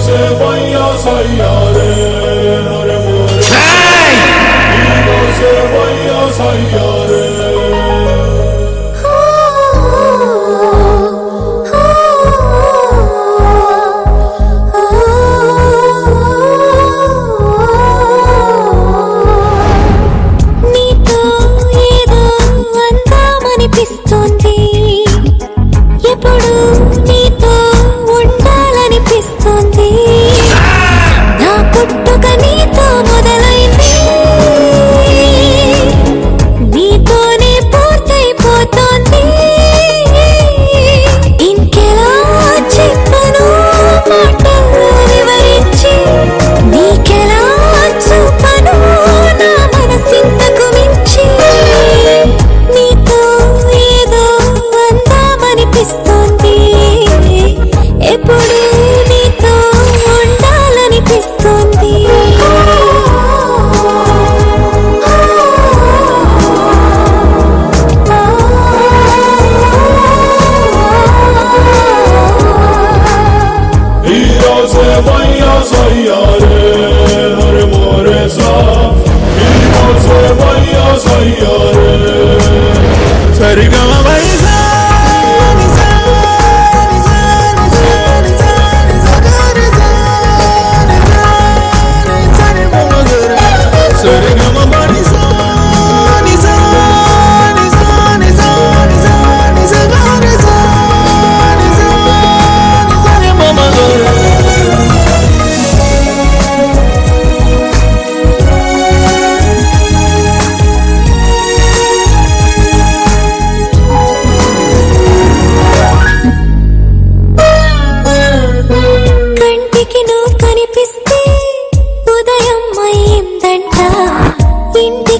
se vaya a hallar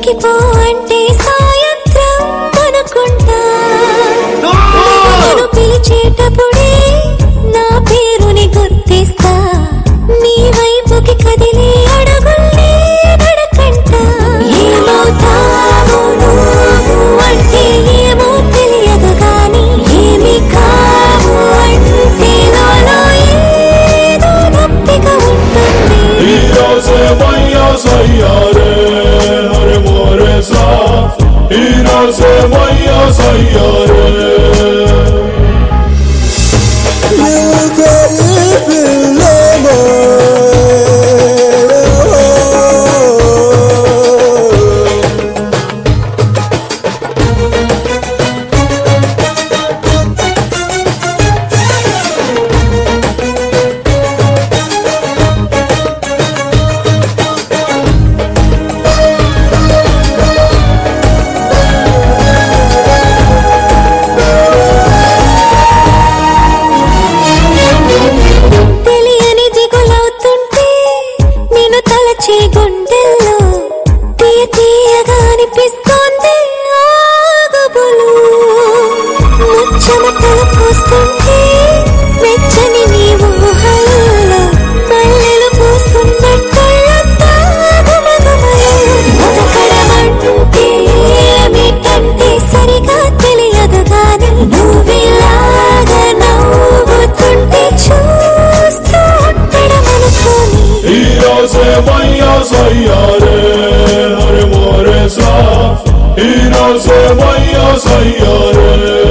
ఇంటికి పో అంటే సాయంత్రం కొనుక్కుంటా. పిలిచేటప్పుడే నా పేరుని గుర్తిస్తా. మీ వైపుకి కదిలే అడుగుల్ని నడకంటా ఏమవుతావు అంటే ఏమో తెలియదు కానీ ఏమి కావు అంటే నాలో ఏదో నొప్పిగా ఉంటుంది. y no se I am. vaya sayare Hare More Sa Hirase vaya sayare